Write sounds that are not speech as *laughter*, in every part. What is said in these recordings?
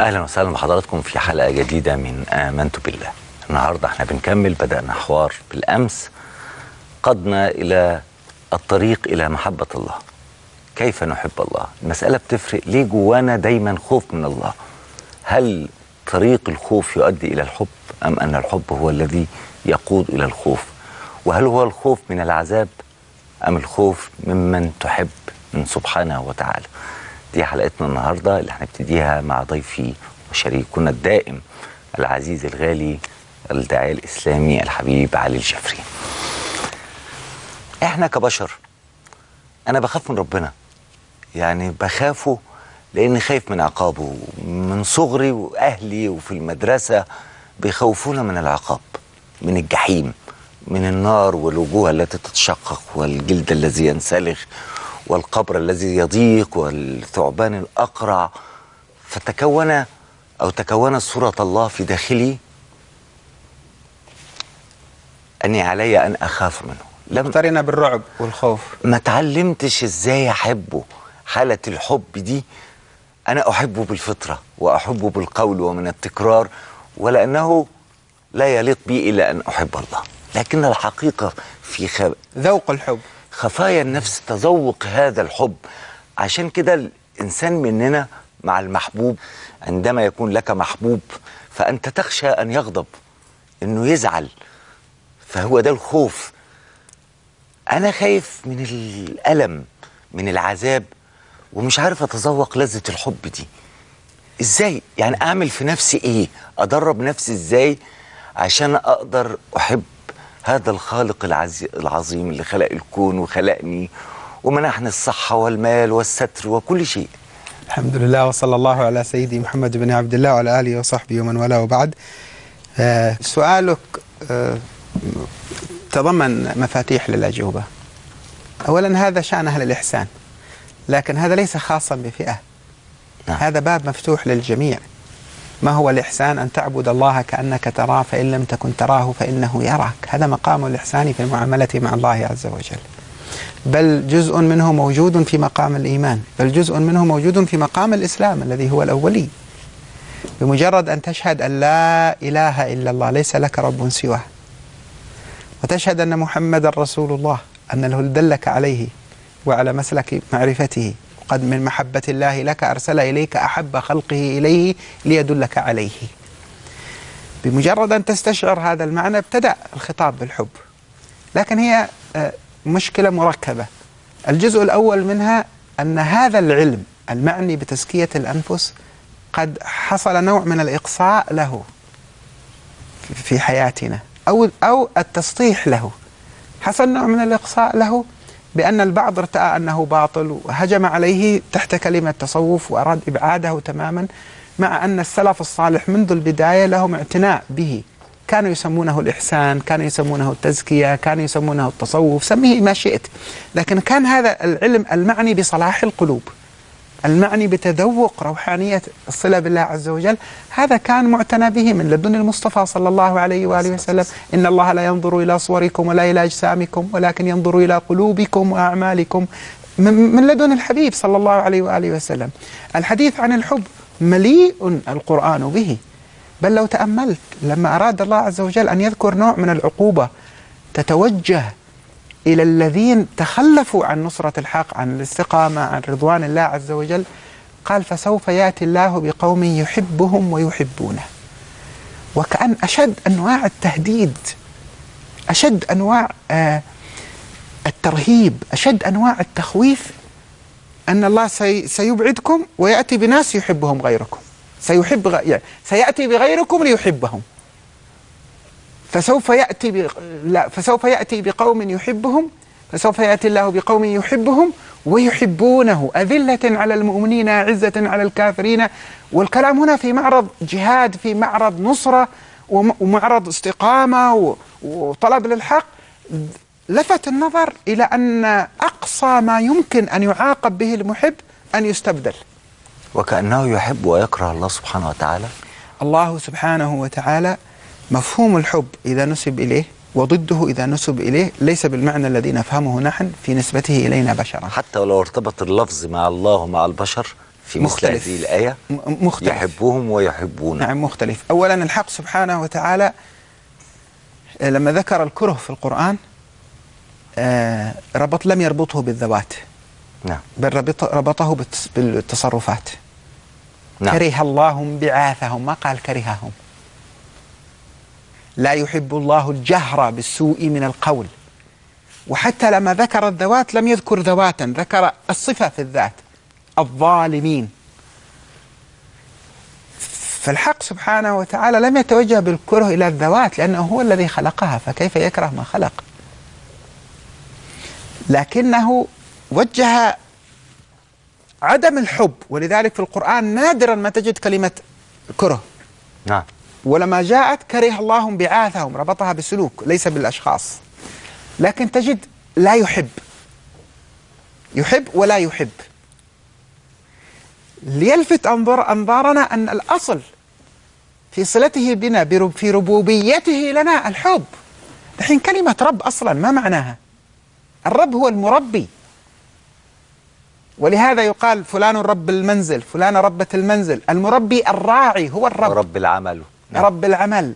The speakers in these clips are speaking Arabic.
أهلا وسهلا بحضراتكم في حلقة جديدة من آمنت بالله. النهارده إحنا بنكمل بدأنا حوار بالأمس. قدنا إلى الطريق إلى محبة الله. كيف نحب الله؟ المسألة بتفرق. ليه جوانا دايما خوف من الله؟ هل طريق الخوف يؤدي إلى الحب أم أن الحب هو الذي يقود إلى الخوف؟ وهل هو الخوف من العذاب أم الخوف ممن تحب من سبحانه وتعالى؟ دي حلقتنا النهارده اللي هنبتديها مع ضيفي وشريكنا الدائم العزيز الغالي الداعية الإسلامي الحبيب علي الجفري. إحنا كبشر أنا بخاف من ربنا. يعني بخافه لأني خايف من عقابه من صغري وأهلي وفي المدرسة بيخوفونا من العقاب من الجحيم من النار والوجوه التي تتشقق والجلد الذي ينسلخ. والقبر الذي يضيق والثعبان الأقرع فتكون أو تكونت صورة الله في داخلي. أني علي أن أخاف منه. لم اقترن بالرعب والخوف. ما تعلمتش إزاي احبه حالة الحب دي. أنا احبه بالفطرة واحبه بالقول ومن التكرار ولأنه لا يليق بي إلا أن أحب الله. لكن الحقيقة في خ... ذوق الحب. خفايا النفس تذوق هذا الحب. عشان كده الإنسان مننا مع المحبوب عندما يكون لك محبوب فأنت تخشى أن يغضب إنه يزعل فهو ده الخوف. أنا خايف من الألم من العذاب ومش عارف أتذوق لذة الحب دي. إزاي؟ يعني أعمل في نفسي إيه؟ أدرب نفسي إزاي عشان أقدر أحب هذا الخالق العزي العظيم اللي خلق الكون وخلقني ومنحني الصحة والمال والستر وكل شيء. الحمد لله وصلى الله على سيدي محمد بن عبد الله وعلى آله وصحبه ومن والاه وبعد. آه سؤالك آه تضمن مفاتيح للأجوبة. اولا هذا شان أهل الاحسان لكن هذا ليس خاصا بفئة. نعم. هذا باب مفتوح للجميع. ما هو الإحسان أن تعبد الله كأنك تراه فإن لم تكن تراه فإنه يراك؟ هذا مقام الإحسان في المعاملة مع الله عز وجل. بل جزء منه موجود في مقام الإيمان. بل جزء منه موجود في مقام الإسلام الذي هو الأولي. بمجرد أن تشهد أن لا إله إلا الله ليس لك رب سواه. وتشهد أن محمد رسول الله أن له دلك عليه وعلى مسلك معرفته. قد من محبة الله لك أرسل إليك أحب خلقه إليه ليدلك عليه. بمجرد أن تستشعر هذا المعنى ابتدأ الخطاب بالحب. لكن هي آه، مشكلة مركبة. الجزء الأول منها أن هذا العلم المعني بتزكية الأنفس قد حصل نوع من الإقصاء له في حياتنا أو أو التسطيح له. حصل نوع من الإقصاء له بأن البعض ارتأى أنه باطل وهجم عليه تحت كلمة تصوف وأراد إبعاده تماما مع أن السلف الصالح منذ البداية لهم اعتناء به. كانوا يسمونه الإحسان كانوا يسمونه التزكية كانوا يسمونه التصوف سميه ما شئت. لكن كان هذا العلم المعني بصلاح القلوب. المعني بتذوق روحانية الصلة بالله عز وجل. هذا كان معتنى به من لدن المصطفى صلى الله عليه وآله وسلم. إن الله لا ينظر إلى صوركم ولا إلى أجسامكم ولكن ينظر إلى قلوبكم وأعمالكم. من لدن الحبيب صلى الله عليه وآله وسلم. الحديث عن الحب مليء القرآن به. بل لو تأملت لما أراد الله عز وجل أن يذكر نوع من العقوبة تتوجه إلى الذين تخلفوا عن نصرة الحق عن الاستقامة عن رضوان الله عز وجل قال فسوف يأتي الله بقوم يحبهم ويحبونه وكأن أشد أنواع التهديد أشد أنواع آه الترهيب أشد أنواع التخويف أن الله سي سيبعدكم ويأتي بناس يحبهم غيركم سيحب. يعني سيأتي بغيركم ليحبهم فسوف يأتي ب... لا فسوف يأتي بقوم يحبهم فسوف يأتي الله بقوم يحبهم ويحبونه. أذلة على المؤمنين عزة على الكافرين. والكلام هنا في معرض جهاد في معرض نصرة وم- ومعرض استقامة وطلب للحق. لفت النظر إلى أن أقصى ما يمكن أن يعاقب به المحب أن يستبدل. وكأنه يحب ويكره الله سبحانه وتعالى. الله سبحانه وتعالى مفهوم الحب إذا نسب إليه وضده إذا نسب إليه ليس بالمعنى الذي نفهمه نحن في نسبته إلينا بشرا. حتى ولو ارتبط اللفظ مع الله ومع البشر في مثل مختلف. هذه الآية مختلف. يحبهم ويحبون نعم مختلف. أولا الحق سبحانه وتعالى آه، لما ذكر الكره في القرآن آه، ربط لم يربطه بالذوات. نعم. بل ربط ربطه بالتص- بالتصرفات. نعم. كره الله انبعاثهم ما قال كرههم؟ لا يحب الله الجهر بالسوء من القول. وحتى لما ذكر الذوات لم يذكر ذواتا ذكر الصفة في الذات الظالمين. فالحق سبحانه وتعالى لم يتوجه بالكره إلى الذوات لأنه هو الذي خلقها فكيف يكره ما خلق؟ لكنه وجه عدم الحب ولذلك في القرآن نادرا ما تجد كلمة كره. نعم. ولما جاءت كره الله انبعاثهم ربطها بالسلوك ليس بالأشخاص. لكن تجد لا يحب. يحب ولا يحب. ليلفت أنظر أنظارنا أن الأصل في صلته بنا في ربوبيته لنا الحب. الحين كلمة رب أصلا ما معناها؟ الرب هو المربي. ولهذا يقال فلان رب المنزل فلان ربة المنزل. المربي الراعي هو الرب. ورب العمل. نعم. رب العمل.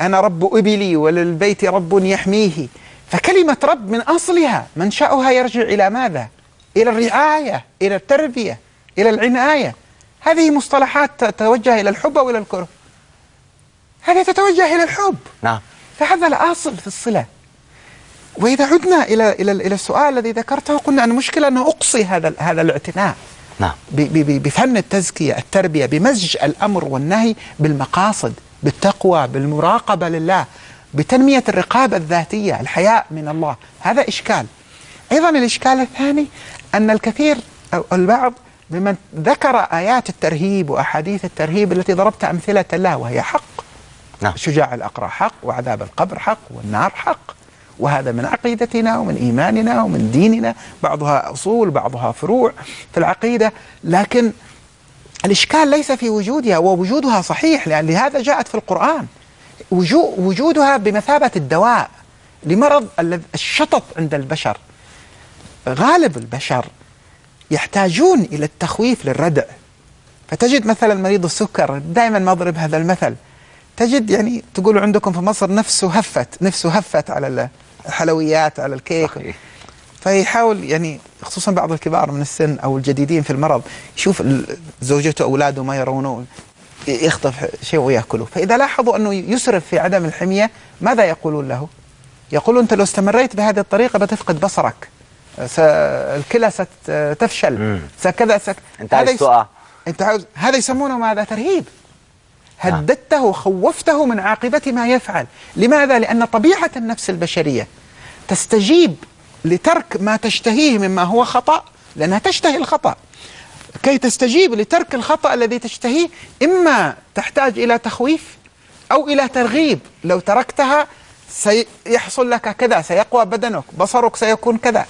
أنا رب إبلي وللبيت رب يحميه. فكلمة رب من أصلها منشأها يرجع إلى ماذا؟ إلى الرعاية إلى التربية إلى العناية. هذه مصطلحات تتوجه إلى الحب أو إلى الكره؟ هذه تتوجه إلى الحب. نعم. فهذا الأصل في الصلة. وإذا عدنا إلى إلى إلى السؤال الذي ذكرته قلنا أن المشكلة أنه أقصي هذا هذا الاعتناء. نعم. بفن التزكية التربية بمزج الأمر والنهي بالمقاصد بالتقوى بالمراقبة لله بتنمية الرقابة الذاتية الحياء من الله. هذا إشكال. أيضا الإشكال الثاني أن الكثير أو البعض ممن ذكر آيات الترهيب وأحاديث الترهيب التي ضربت أمثلة لها وهي حق. نعم. شجاع الأقرع حق وعذاب القبر حق والنار حق. وهذا من عقيدتنا ومن إيماننا ومن ديننا بعضها أصول بعضها فروع في العقيدة. لكن الإشكال ليس في وجودها ووجودها صحيح لأن لهذا جاءت في القرآن. وجو- وجودها بمثابة الدواء لمرض الشطط عند البشر. غالب البشر يحتاجون إلى التخويف للردع. فتجد مثلا مريض السكر دائما ما أضرب هذا المثل. تجد يعني تقول عندكم في مصر نفسه هفت نفسه هفت على الحلويات على الكيك صحيح. فيحاول يعني خصوصا بعض الكبار من السن أو الجديدين في المرض يشوف زوجته أولاده ما يرونه يخطف شيء ويأكله فإذا لاحظوا أنه يسرف في عدم الحمية ماذا يقولون له؟ يقولون أنت لو استمريت بهذه الطريقة بتفقد بصرك الكلى ستفشل. سكذا سك انت عايز تقع انت عاوز هذا يسمونه ماذا ترهيب نعم. هددته خوفته من عاقبة ما يفعل لماذا؟ لأن طبيعة النفس البشرية تستجيب لترك ما تشتهيه مما هو خطأ لأنها تشتهي الخطأ. كي تستجيب لترك الخطأ الذي تشتهيه إما تحتاج إلى تخويف أو إلى ترغيب. لو تركتها سيحصل لك كذا سيقوى بدنك بصرك سيكون كذا.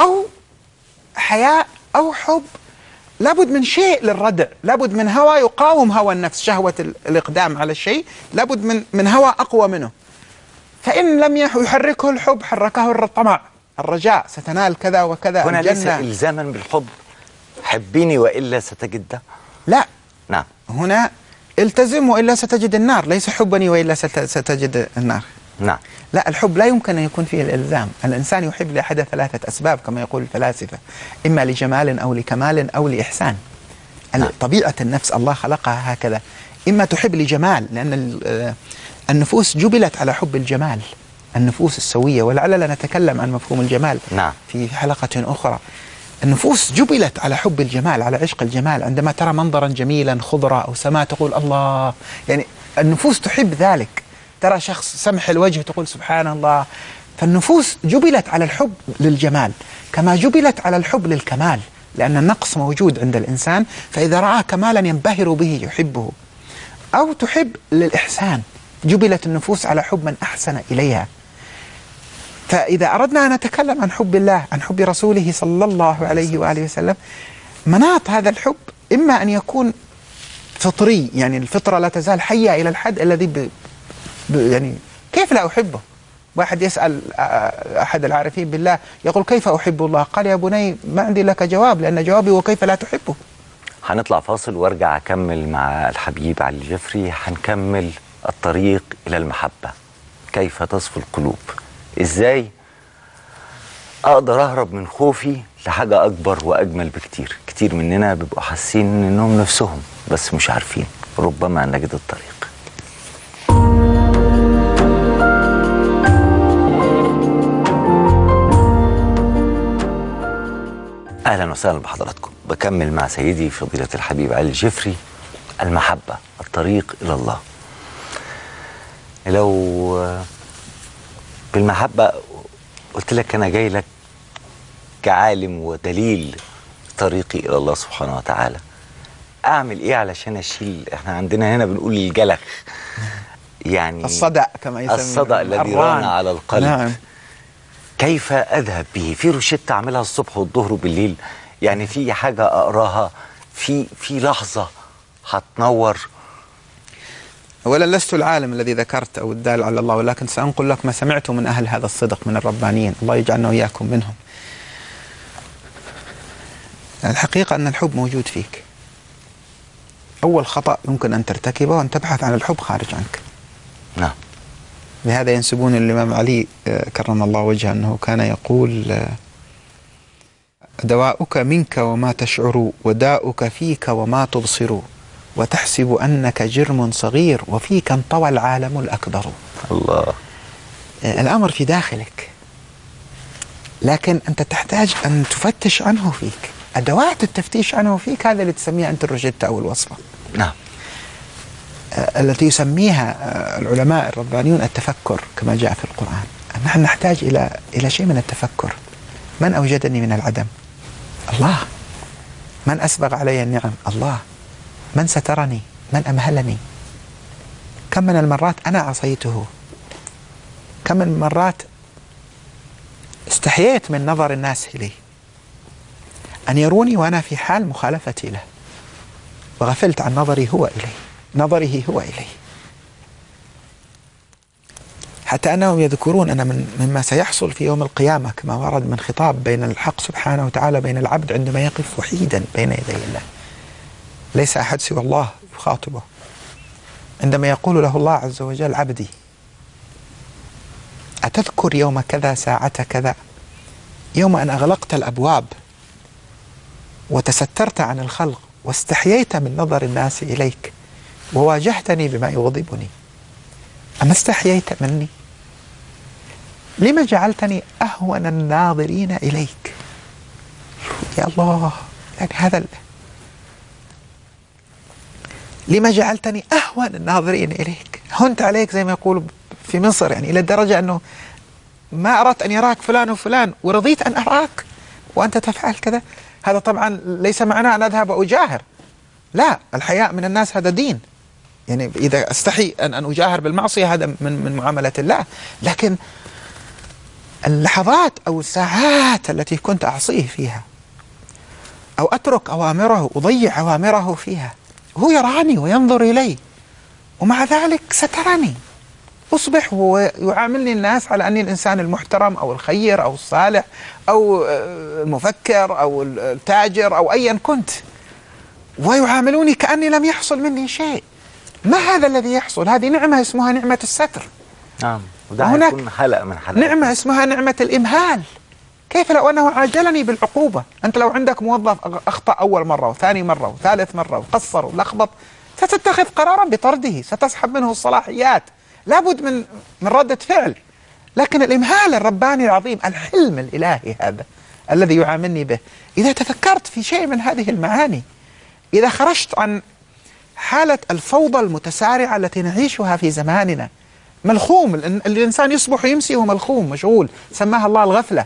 أو حياء أو حب. لابد من شيء للردع. لابد من هوى يقاوم هوى النفس شهوة ال- الإقدام على الشيء. لابد من من هوى أقوى منه. فإن لم يح- يحركه الحب حركه الطمع. الرجاء ستنال كذا وكذا هنا ليس إلزاما بالحب. حبيني وإلا ستجد. ده لا. نعم. هنا التزم وإلا ستجد النار. ليس حبني وإلا ست- ستجد النار. نعم. لا الحب لا يمكن أن يكون فيه الإلزام. الإنسان يحب لأحد ثلاثة أسباب كما يقول الفلاسفة. إما لجمال أو لكمال أو لإحسان. نعم. طبيعة النفس الله خلقها هكذا. إما تحب لجمال لأن آه، النفوس جبلت على حب الجمال. النفوس السوية ولعلنا نتكلم عن مفهوم الجمال نعم. في حلقة أخرى. النفوس جبلت على حب الجمال على عشق الجمال. عندما ترى منظرا جميلا خضرة أو سماء تقول الله. يعني النفوس تحب ذلك. ترى شخص سمح الوجه تقول سبحان الله. فالنفوس جبلت على الحب للجمال كما جبلت على الحب للكمال لأن النقص موجود عند الإنسان فإذا رأى كمالا ينبهر به يحبه أو تحب للإحسان. جبلت النفوس على حب من أحسن إليها. فإذا أردنا أن نتكلم عن حب الله عن حب رسوله صلى الله عليه وآله وسلم مناط هذا الحب إما أن يكون فطري يعني الفطرة لا تزال حية إلى الحد الذي ب... ب... يعني كيف لا أحبه؟ واحد يسأل أحد العارفين بالله يقول كيف أحب الله؟ قال يا بني ما عندي لك جواب لأن جوابي هو كيف لا تحبه. هنطلع فاصل وارجع أكمل مع الحبيب علي الجفري هنكمل الطريق إلى المحبة. كيف تصفو القلوب؟ إزاي أقدر أهرب من خوفي لحاجة أكبر وأجمل بكتير؟ كتير مننا بيبقوا حاسين إنهم نفسهم بس مش عارفين. ربما نجد الطريق. أهلا وسهلا بحضراتكم. بكمل مع سيدي فضيلة الحبيب علي الجفري. المحبة الطريق إلى الله. لو بالمحبة قلت لك أنا جاي لك كعالم ودليل طريقي إلى الله سبحانه وتعالى. أعمل إيه علشان أشيل؟ إحنا عندنا هنا بنقول الجلخ. *laughs* يعني الصدأ كما يسمى الصدأ الذي. ران على القلب. نعم. كيف أذهب به؟ في روشتة أعملها الصبح والظهر وبالليل يعني في حاجة أقراها. في في لحظة هتنور. اولا لست العالم الذي ذكرت أو الدال على الله ولكن سأنقل لك ما سمعته من أهل هذا الصدق من الربانيين. الله يجعلنا وإياكم منهم. الحقيقة أن الحب موجود فيك. أول خطأ يمكن أن ترتكبه أن تبحث عن الحب خارج عنك. نعم. لهذا ينسبون الإمام علي آه، كرم الله وجهه أنه كان يقول آه، دواؤك منك وما تشعر وداؤك فيك وما تبصر. وتحسب أنك جرم صغير وفيك انطوى العالم الأكبر. الله. آه، الأمر في داخلك. لكن أنت تحتاج أن تفتش عنه فيك. أدوات التفتيش عنه فيك هذا اللي تسميها أنت الروجيتا أو الوصفة نعم. آه، التي يسميها آه، العلماء الربانيون التفكر كما جاء في القرآن. نحن نحتاج إلى إلى شيء من التفكر. من أوجدني من العدم؟ الله. من أسبغ علي النعم؟ الله. من سترني؟ من أمهلني؟ كم من المرات أنا عصيته؟ كم من المرات استحييت من نظر الناس إلي أن يروني وأنا في حال مخالفتي له. وغفلت عن نظري هو إليه. نظره هو إليه. حتى أنهم يذكرون أن من مما سيحصل في يوم القيامة كما ورد من خطاب بين الحق سبحانه وتعالى بين العبد عندما يقف وحيدا بين يدي الله. ليس أحد سوى الله يخاطبه عندما يقول له الله عز وجل عبدي أتذكر يوم كذا ساعة كذا يوم أن أغلقت الأبواب وتسترت عن الخلق واستحييت من نظر الناس إليك وواجهتني بما يغضبني أما استحييت مني لما جعلتني أهون الناظرين إليك يا الله يعني هذا. لما جعلتني أهون الناظرين إليك. هنت عليك زي ما يقولوا في مصر يعني إلى الدرجة أنه ما أردت أن يراك فلان وفلان ورضيت أن أراك وأنت تفعل كذا. هذا طبعا ليس معناه أن أذهب وأجاهر. لا الحياء من الناس هذا دين. يعني إذا أستحي أن أن أجاهر بالمعصية هذا من من معاملة الله. لكن اللحظات أو الساعات التي كنت أعصيه فيها أو أترك أوامره أضيع أوامره فيها هو يراني وينظر إلي ومع ذلك سترني. أصبح ويعاملني الناس على أني الإنسان المحترم أو الخير أو الصالح أو المفكر أو التاجر أو أيا كنت. ويعاملوني كأني لم يحصل مني شيء. ما هذا الذي يحصل؟ هذه نعمة اسمها نعمة الستر. نعم وده هناك حلقة من حلقات. نعمة اسمها نعمة الإمهال. كيف لو أنه عاجلني بالعقوبة؟ أنت لو عندك موظف أخطأ أول مرة وثاني مرة وثالث مرة وقصر ولخبط ستتخذ قرارا بطرده ستسحب منه الصلاحيات. لابد من من ردة فعل. لكن الإمهال الرباني العظيم الحلم الإلهي هذا الذي يعاملني به. إذا تفكرت في شيء من هذه المعاني إذا خرجت عن حالة الفوضى المتسارعة التي نعيشها في زماننا ملخوم الإن- الإنسان يصبح يمسي وهو ملخوم مشغول. سماها الله الغفلة.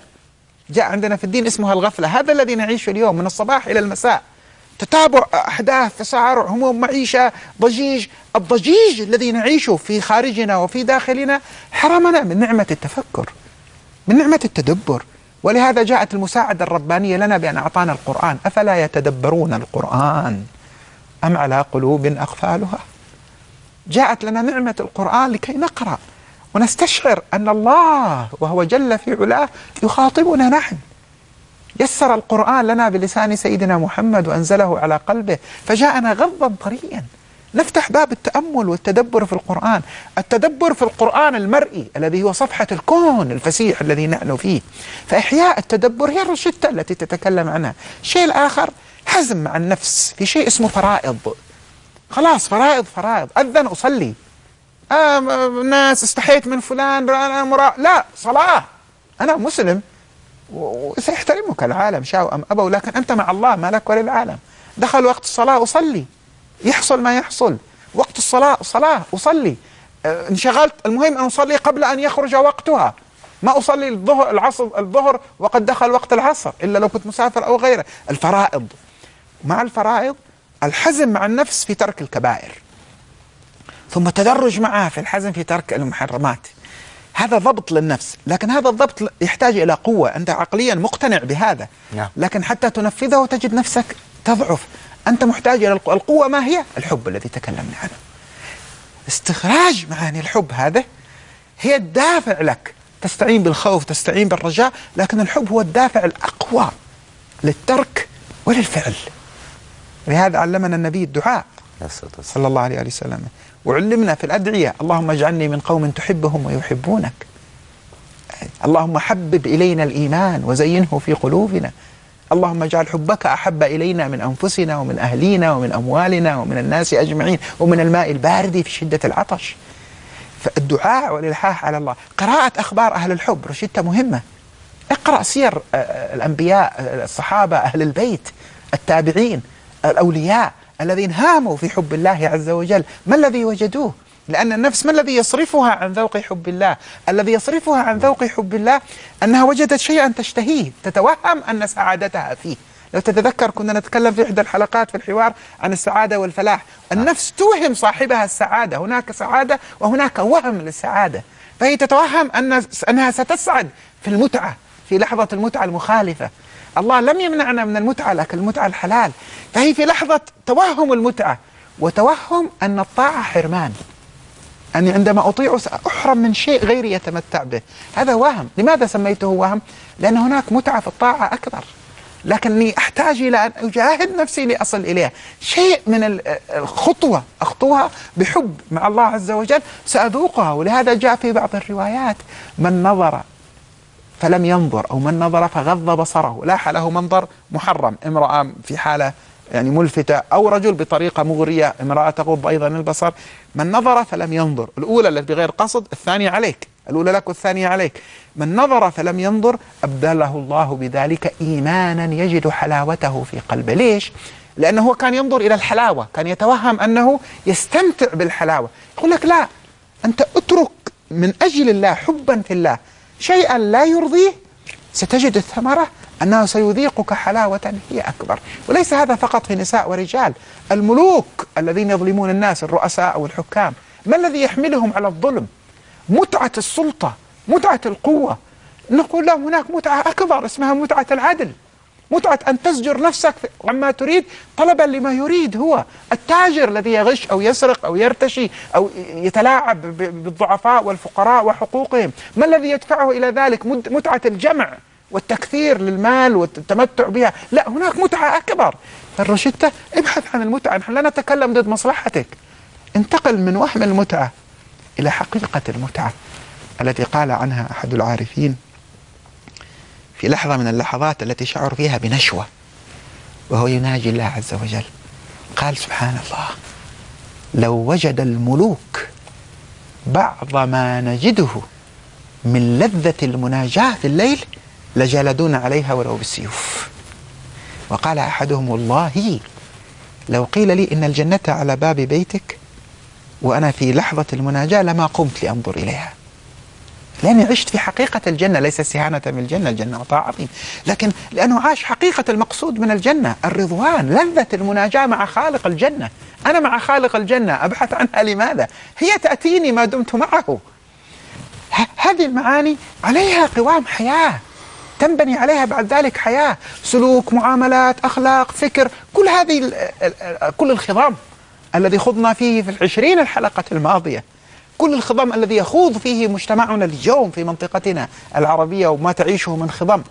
جاء عندنا في الدين اسمها الغفلة. هذا الذي نعيشه اليوم من الصباح إلى المساء. تتابع أحداث تسارع هموم معيشة ضجيج. الضجيج الذي نعيشه في خارجنا وفي داخلنا حرمنا من نعمة التفكر من نعمة التدبر. ولهذا جاءت المساعدة الربانية لنا بأن أعطانا القرآن. أفلا يتدبرون القرآن؟ أم على قلوب أقفالها؟ جاءت لنا نعمة القرآن لكي نقرأ. ونستشعر أن الله وهو جل في علاه يخاطبنا نحن. يسر القرآن لنا بلسان سيدنا محمد وأنزله على قلبه فجاءنا غضا طريا نفتح باب التأمل والتدبر في القرآن. التدبر في القرآن المرئي الذي هو صفحة الكون الفسيح الذي نحن فيه. فإحياء التدبر هي الروشتة التي تتكلم عنها. الشيء الآخر حزم مع النفس في شيء اسمه فرائض. خلاص فرائض فرائض. أذن أصلي. آه ناس استحيت من فلان أنا مرا لا صلاة. أنا مسلم وسيحترمك العالم شاءوا أم أبوا لكن أنت مع الله ما لك وللعالم دخل وقت الصلاة أصلي. يحصل ما يحصل. وقت الصلاة صلاة أصلي. آه، انشغلت. المهم أن أصلي قبل أن يخرج وقتها. ما أصلي الظهر العصر الظهر وقد دخل وقت العصر إلا لو كنت مسافر أو غيره. الفرائض. مع الفرائض الحزم مع النفس في ترك الكبائر. ثم تدرج معها في الحزم في ترك المحرمات. هذا ضبط للنفس لكن هذا الضبط يحتاج إلى قوة. أنت عقليا مقتنع بهذا نعم. لكن حتى تنفذه تجد نفسك تضعف. أنت محتاج إلى القوة القوة ما هي؟ الحب الذي تكلمنا عنه. استخراج معاني الحب هذا هي الدافع لك. تستعين بالخوف تستعين بالرجاء لكن الحب هو الدافع الأقوى للترك وللفعل. لهذا علمنا النبي الدعاء. صلى الله عليه وسلم. وعلمنا في الأدعية اللهم اجعلني من قوم تحبهم ويحبونك. اللهم حبب إلينا الإيمان وزينه في قلوبنا. اللهم اجعل حبك أحب إلينا من أنفسنا ومن أهلينا ومن أموالنا ومن الناس أجمعين ومن الماء البارد في شدة العطش. فالدعاء والإلحاح على الله. قراءة أخبار أهل الحب رشدة مهمة. اقرأ سير آه، الأنبياء آه، الصحابة أهل البيت التابعين الأولياء. الذين هاموا في حب الله عز وجل. ما الذي وجدوه؟ لأن النفس ما الذي يصرفها عن ذوق حب الله؟ الذي يصرفها عن ذوق حب الله أنها وجدت شيئا تشتهيه تتوهم أن سعادتها فيه. لو تتذكر كنا نتكلم في إحدى الحلقات في الحوار عن السعادة والفلاح. النفس توهم صاحبها السعادة. هناك سعادة وهناك وهم للسعادة. فهي تتوهم أن أنها ستسعد في المتعة في لحظة المتعة المخالفة. الله لم يمنعنا من المتعة لكن المتعة الحلال. فهي في لحظة توهم المتعة وتوهم أن الطاعة حرمان. أني عندما أطيع سأحرم من شيء غيري يتمتع به. هذا وهم. لماذا سميته وهم؟ لأن هناك متعة في الطاعة أكبر. لكني أحتاج إلى أن أجاهد نفسي لأصل إليها. شيء من ال- الخطوة أخطوها بحب مع الله عز وجل سأذوقها. ولهذا جاء في بعض الروايات من نظر فلم ينظر أو من نظر فغض بصره. لاح له منظر محرم امرأة في حالة يعني ملفتة أو رجل بطريقة مغرية امرأة تغض أيضا البصر. من نظر فلم ينظر. الأولى التي بغير قصد الثانية عليك. الأولى لك والثانية عليك. من نظر فلم ينظر أبدله الله بذلك إيمانا يجد حلاوته في قلبه. ليش؟ لأنه هو كان ينظر إلى الحلاوة كان يتوهم أنه يستمتع بالحلاوة. يقول لك لا أنت أترك من أجل الله حبا في الله. شيئا لا يرضيه ستجد الثمرة أنه سيذيقك حلاوة هي أكبر. وليس هذا فقط في نساء ورجال الملوك الذين يظلمون الناس الرؤساء أو الحكام ما الذي يحملهم على الظلم؟ متعة السلطة متعة القوة. نقول لهم هناك متعة أكبر اسمها متعة العدل. متعة أن تزجر نفسك عما تريد طلبا لما يريد هو. التاجر الذي يغش أو يسرق أو يرتشي أو يتلاعب بالضعفاء والفقراء وحقوقهم. ما الذي يدفعه إلى ذلك؟ متعة الجمع والتكثير للمال والتمتع بها. لا هناك متعة أكبر. فالروشتة ابحث عن المتعة. نحن لا نتكلم ضد مصلحتك. انتقل من وهم المتعة إلى حقيقة المتعة التي قال عنها أحد العارفين. في لحظة من اللحظات التي شعر فيها بنشوة وهو يناجي الله عز وجل. قال سبحان الله لو وجد الملوك بعض ما نجده من لذة المناجاة في الليل لجلدون عليها ولو بالسيوف. وقال أحدهم والله لو قيل لي إن الجنة على باب بيتك وأنا في لحظة المناجاة لما قمت لأنظر إليها. لأني عشت في حقيقة الجنة ليس استهانة من الجنة الجنة عظيم. لكن لأنه عاش حقيقة المقصود من الجنة الرضوان لذة المناجاة مع خالق الجنة. أنا مع خالق الجنة أبحث عنها لماذا؟ هي تأتيني ما دمت معه. هذه المعاني عليها قوام حياة. تنبني عليها بعد ذلك حياة. سلوك معاملات أخلاق فكر كل هذه كل الخضام الذي خضنا فيه في العشرين الحلقة الماضية. كل الخضم الذي يخوض فيه مجتمعنا اليوم في منطقتنا العربية وما تعيشه من خضم.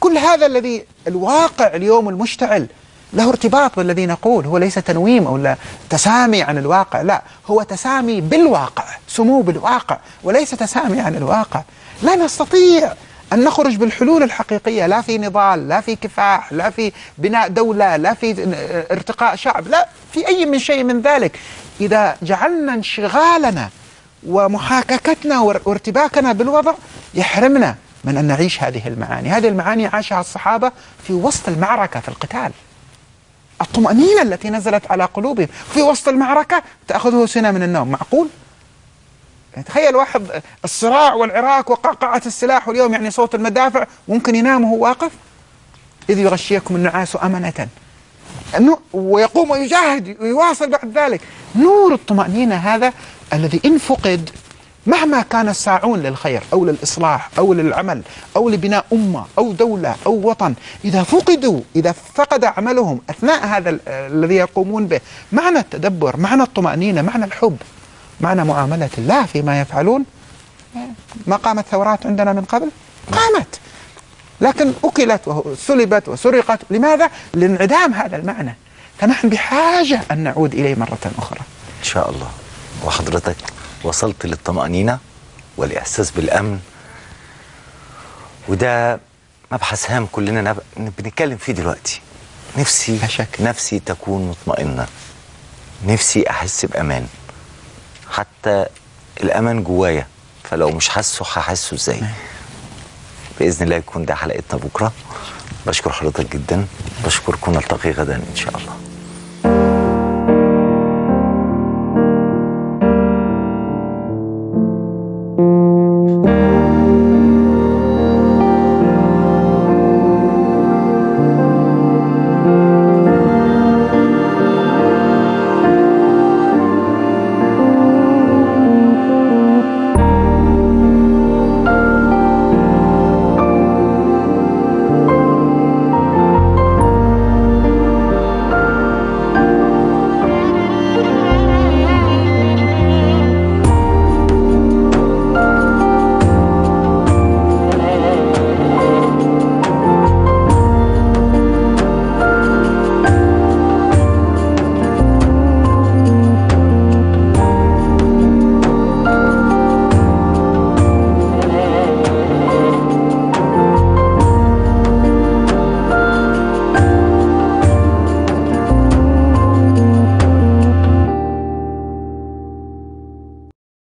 كل هذا الذي الواقع اليوم المشتعل له ارتباط بالذي نقول هو ليس تنويم أو تسامي عن الواقع لا هو تسامي بالواقع سمو بالواقع وليس تسامي عن الواقع. لا نستطيع أن نخرج بالحلول الحقيقية لا في نضال لا في كفاح لا في بناء دولة لا في ارتقاء شعب لا في أي من شيء من ذلك. إذا جعلنا انشغالنا ومحاككتنا وارتباكنا بالوضع يحرمنا من أن نعيش هذه المعاني. هذه المعاني عاشها الصحابة في وسط المعركة في القتال. الطمأنينة التي نزلت على قلوبهم في وسط المعركة تأخذه سنة من النوم. معقول؟ يعني تخيل واحد الصراع والعراك وقعقعة السلاح واليوم يعني صوت المدافع ممكن ينام وهو واقف؟ إذ يغشيكم النعاس أمنة. ويقوم ويجاهد ويواصل بعد ذلك. نور الطمأنينة هذا الذي إن فقد مهما كان الساعون للخير أو للإصلاح أو للعمل أو لبناء أمة أو دولة أو وطن إذا فقدوا إذا فقد عملهم أثناء هذا الذي يقومون به معنى التدبر معنى الطمأنينة معنى الحب معنى معاملة الله فيما يفعلون. ما قامت ثورات عندنا من قبل؟ قامت. لكن أكلت وسلبت وسرقت. لماذا؟ لانعدام هذا المعنى. فنحن بحاجة أن نعود إليه مرة أخرى. إن شاء الله. وحضرتك وصلت للطمأنينة والإحساس بالأمن. وده مبحث هام كلنا. بنتكلم فيه دلوقتي. نفسي شك. نفسي تكون مطمئنة. نفسي أحس بأمان. حتى الأمان جوايا. فلو مش حاسه هحسه إزاي؟ بإذن الله يكون ده حلقتنا بكرة. بشكر حضرتك جدا. بشكركم نلتقي غدا إن شاء الله.